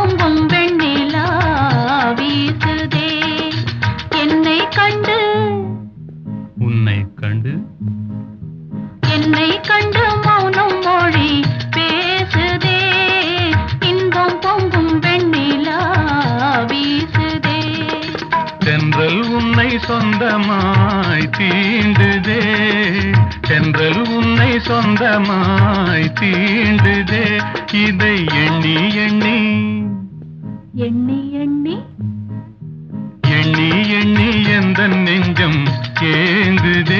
ஓங்கும் வெண்ணிலா வீசுதே. என்னை கண்டு உன்னை கண்டு என்னை கண்டு மௌனம் மொழி பேசுதே. இன்பம் பொங்கும் வெண்ணிலா வீசுதே. தென்றல் உன்னை சொந்தமாய் தீண்டுதே. தென்றல் உன்னை சொந்தமாய் தீண்டுதே. இதை எண்ணி எண்ணி எண்ணி எண்ணி. எண்ணி எண்ணி எந்த நெஞ்சம் ஏங்குதே